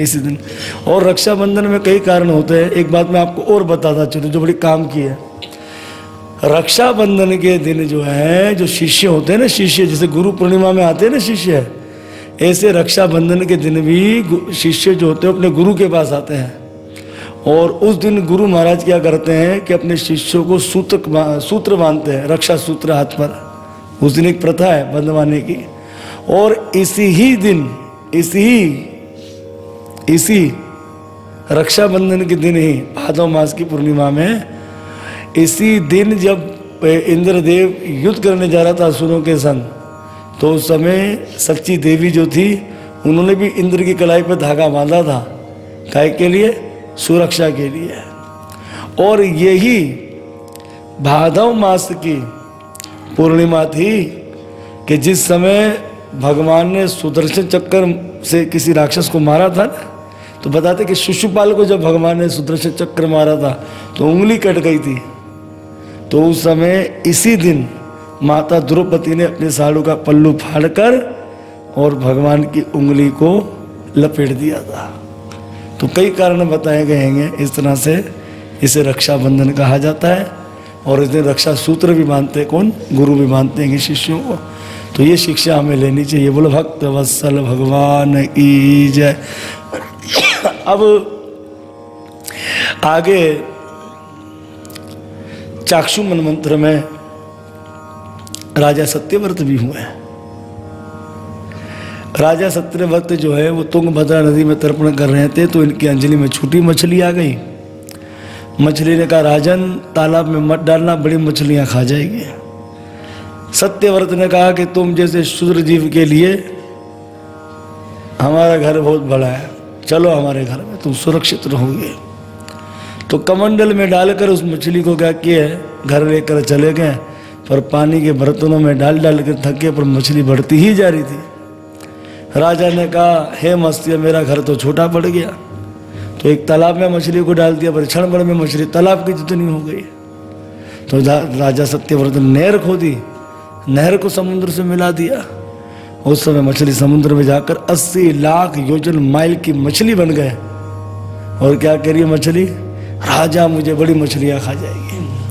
इसी दिन। और रक्षाबंधन में कई कारण होते हैं। एक बात मैं आपको और बताता चलूँ, जो बड़ी काम की है। रक्षाबंधन के दिन जो है, जो शिष्य होते हैं ना शिष्य, जैसे गुरु पूर्णिमा में आते हैं ना शिष्य, ऐसे रक्षाबंधन के दिन भी शिष्य जो होते हैं, अपने गुरु के पास आते हैं। और उस दिन गुरु महाराज क्या करते हैं कि अपने शिष्यों को सूत्र सूत्र बांधते हैं, रक्षा सूत्र हाथ पर। उस दिन एक प्रथा है बंधवाने की। और इसी ही दिन, इसी इसी रक्षाबंधन के दिन ही भादव मास की पूर्णिमा में इसी दिन जब इंद्रदेव युद्ध करने जा रहा था असुरों के संग तो उस समय सच्ची देवी जो थी, उन्होंने भी इंद्र की कलाई पर धागा बांधा था काय के लिए, सुरक्षा के लिए। और यही भादव मास की पूर्णिमा थी कि जिस समय भगवान ने सुदर्शन चक्कर से किसी राक्षस को मारा था ना तो बताते कि शिशुपाल को जब भगवान ने सुदर्शन चक्र मारा था तो उंगली कट गई थी। तो उस समय इसी दिन माता द्रौपदी ने अपने साड़ू का पल्लू फाड़कर और भगवान की उंगली को लपेट दिया था। तो कई कारण बताए गए हैं, इस तरह से इसे रक्षाबंधन कहा जाता है और इस रक्षा सूत्र भी मानते हैं, कौन? गुरु भी मानते हैं शिष्यों को। तो ये शिक्षा हमें लेनी चाहिए। बोलो, भक्त वत्सल भगवान की जय। अब आगे चाक्षु मन मंत्र में राजा सत्यव्रत भी हुए राजा सत्यव्रत जो है, वो तुंगभद्रा नदी में तर्पण कर रहे थे तो इनकी अंजलि में छोटी मछली आ गई। मछली ने कहा, राजन, तालाब में मत डालना, बड़ी मछलियाँ खा जाएगी। सत्यव्रत ने कहा कि, तुम जैसे शूद्र जीव के लिए, हमारा घर बहुत बड़ा है। चलो हमारे घर में, तुम सुरक्षित रहोगे। तो कमंडल में डालकर उस मछली को क्या किया घर लेकर चले गए, पर पानी के बर्तनों में डाल डाल कर थके, पर मछली बढ़ती ही जा रही थी। राजा ने कहा, हे मस्तिया, मेरा घर तो छोटा पड़ गया। तो एक तालाब में मछली को डाल दिया पर क्षण भर में मछली तालाब की जितनी हो गई। तो राजा सत्यव्रत ने नहर खोदी, नहर को समुद्र से मिला दिया। उस समय मछली समुद्र में जाकर 80 लाख योजन माइल की मछली बन गए। और क्या करिए मछली? राजा मुझे बड़ी मछलियाँ खा जाएगी।